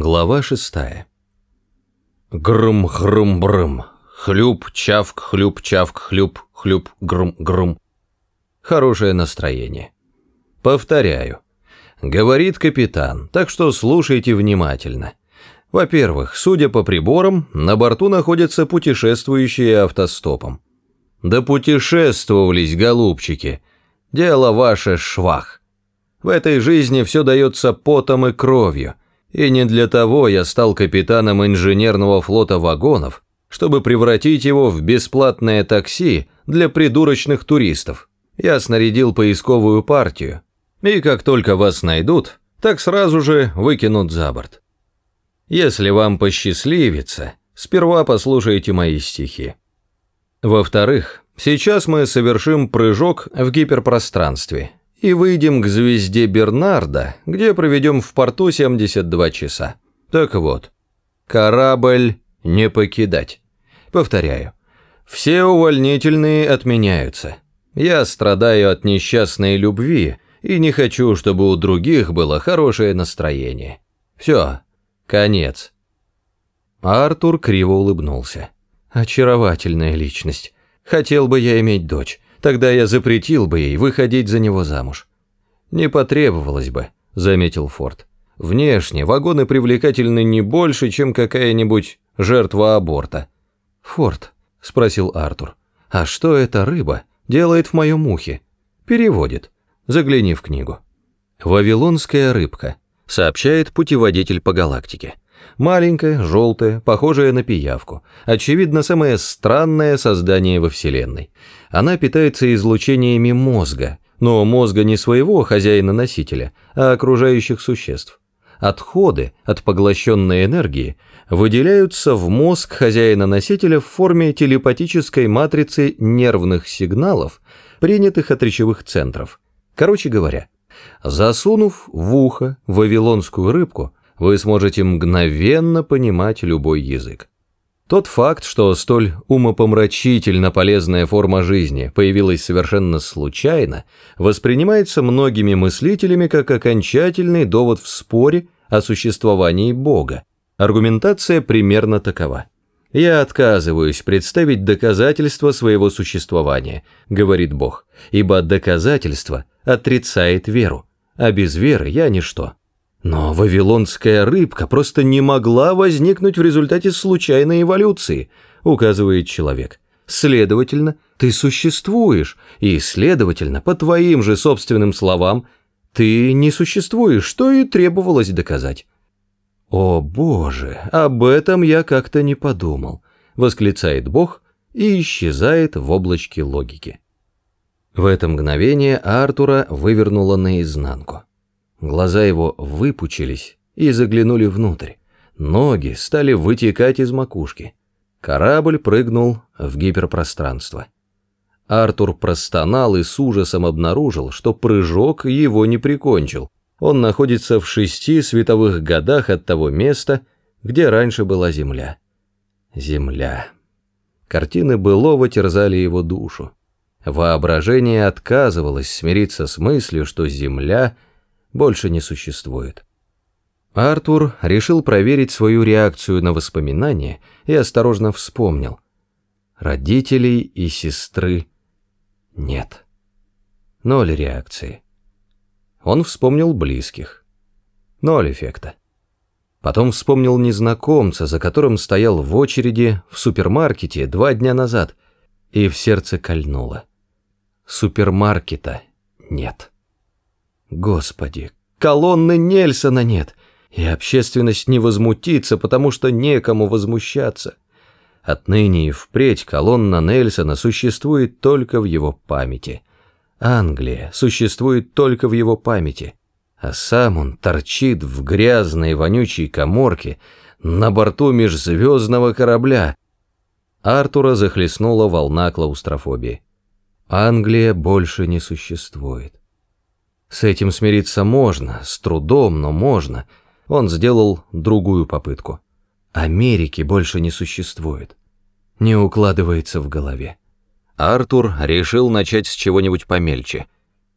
Глава шестая. Грм-хрм-брм. Хлюп, чавк, хлюп, чавк, хлюп, хлюп, грм-грм. Хорошее настроение. Повторяю. Говорит капитан, так что слушайте внимательно. Во-первых, судя по приборам, на борту находятся путешествующие автостопом. Да путешествовались, голубчики. Дело ваше швах. В этой жизни все дается потом и кровью – и не для того я стал капитаном инженерного флота вагонов, чтобы превратить его в бесплатное такси для придурочных туристов. Я снарядил поисковую партию, и как только вас найдут, так сразу же выкинут за борт. Если вам посчастливится, сперва послушайте мои стихи. Во-вторых, сейчас мы совершим прыжок в гиперпространстве – и выйдем к звезде Бернарда, где проведем в порту 72 часа. Так вот, корабль не покидать. Повторяю, все увольнительные отменяются. Я страдаю от несчастной любви и не хочу, чтобы у других было хорошее настроение. Все, конец. Артур криво улыбнулся. Очаровательная личность. Хотел бы я иметь дочь. Тогда я запретил бы ей выходить за него замуж. Не потребовалось бы, заметил Форд. Внешне вагоны привлекательны не больше, чем какая-нибудь жертва аборта. Форд, спросил Артур, а что эта рыба делает в моем ухе? Переводит. Загляни в книгу. Вавилонская рыбка, сообщает путеводитель по галактике. Маленькая, желтая, похожая на пиявку. Очевидно, самое странное создание во Вселенной. Она питается излучениями мозга, но мозга не своего хозяина-носителя, а окружающих существ. Отходы от поглощенной энергии выделяются в мозг хозяина-носителя в форме телепатической матрицы нервных сигналов, принятых от речевых центров. Короче говоря, засунув в ухо вавилонскую рыбку, вы сможете мгновенно понимать любой язык. Тот факт, что столь умопомрачительно полезная форма жизни появилась совершенно случайно, воспринимается многими мыслителями как окончательный довод в споре о существовании Бога. Аргументация примерно такова. «Я отказываюсь представить доказательства своего существования», — говорит Бог, «ибо доказательство отрицает веру, а без веры я ничто». Но вавилонская рыбка просто не могла возникнуть в результате случайной эволюции, указывает человек. Следовательно, ты существуешь, и, следовательно, по твоим же собственным словам, ты не существуешь, что и требовалось доказать. «О, Боже, об этом я как-то не подумал», — восклицает Бог и исчезает в облачке логики. В это мгновение Артура вывернуло наизнанку. Глаза его выпучились и заглянули внутрь. Ноги стали вытекать из макушки. Корабль прыгнул в гиперпространство. Артур простонал и с ужасом обнаружил, что прыжок его не прикончил. Он находится в шести световых годах от того места, где раньше была Земля. Земля. Картины былого терзали его душу. Воображение отказывалось смириться с мыслью, что Земля — больше не существует. Артур решил проверить свою реакцию на воспоминания и осторожно вспомнил. Родителей и сестры нет. Ноль реакции. Он вспомнил близких. Ноль эффекта. Потом вспомнил незнакомца, за которым стоял в очереди в супермаркете два дня назад, и в сердце кольнуло. Супермаркета нет. Господи, колонны Нельсона нет, и общественность не возмутится, потому что некому возмущаться. Отныне и впредь колонна Нельсона существует только в его памяти. Англия существует только в его памяти, а сам он торчит в грязной вонючей коморке на борту межзвездного корабля. Артура захлестнула волна клаустрофобии. Англия больше не существует. С этим смириться можно, с трудом, но можно. Он сделал другую попытку. Америки больше не существует. Не укладывается в голове. Артур решил начать с чего-нибудь помельче.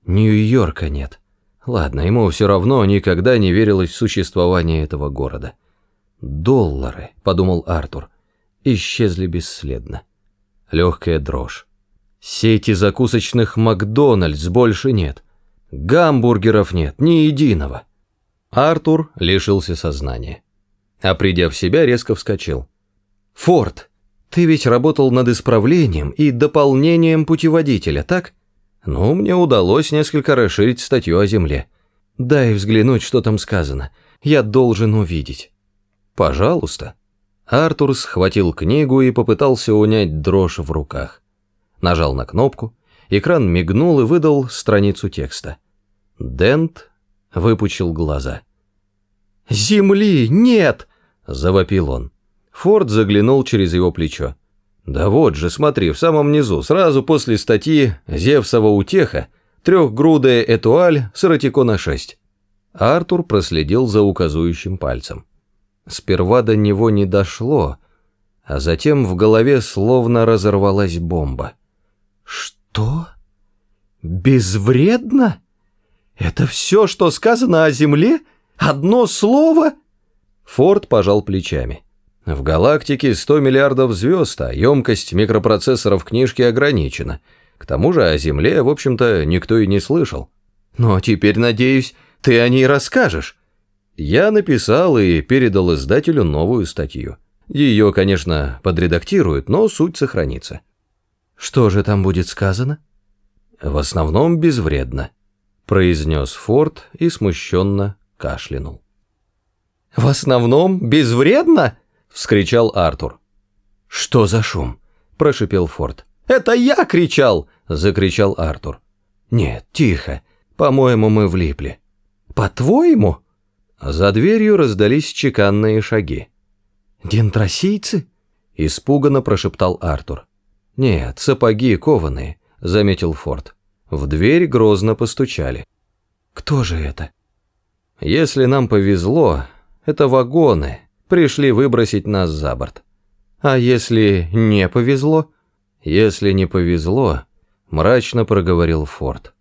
Нью-Йорка нет. Ладно, ему все равно никогда не верилось в существование этого города. Доллары, подумал Артур, исчезли бесследно. Легкая дрожь. Сети закусочных Макдональдс больше нет. Гамбургеров нет, ни единого. Артур лишился сознания. А придя в себя, резко вскочил. «Форд, ты ведь работал над исправлением и дополнением путеводителя, так? Ну, мне удалось несколько расширить статью о Земле. Дай взглянуть, что там сказано. Я должен увидеть». «Пожалуйста». Артур схватил книгу и попытался унять дрожь в руках. Нажал на кнопку, экран мигнул и выдал страницу текста. Дент выпучил глаза. «Земли нет!» – завопил он. Форд заглянул через его плечо. «Да вот же, смотри, в самом низу, сразу после статьи «Зевсова утеха» трехгрудая этуаль с ратикона 6. Артур проследил за указующим пальцем. Сперва до него не дошло, а затем в голове словно разорвалась бомба. «Что? Безвредно?» «Это все, что сказано о Земле? Одно слово?» Форд пожал плечами. В галактике 100 миллиардов звезд, а емкость микропроцессоров книжки ограничена. К тому же о Земле, в общем-то, никто и не слышал. Но теперь, надеюсь, ты о ней расскажешь. Я написал и передал издателю новую статью. Ее, конечно, подредактируют, но суть сохранится. Что же там будет сказано? В основном безвредно произнес Форд и смущенно кашлянул. «В основном безвредно?» — вскричал Артур. «Что за шум?» — прошипел Форд. «Это я кричал!» — закричал Артур. «Нет, тихо. По-моему, мы влипли». «По-твоему?» За дверью раздались чеканные шаги. «Дентросийцы?» — испуганно прошептал Артур. «Нет, сапоги кованые», — заметил Форд. В дверь грозно постучали. «Кто же это?» «Если нам повезло, это вагоны, пришли выбросить нас за борт. А если не повезло?» «Если не повезло», — мрачно проговорил Форд.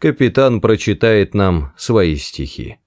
«Капитан прочитает нам свои стихи».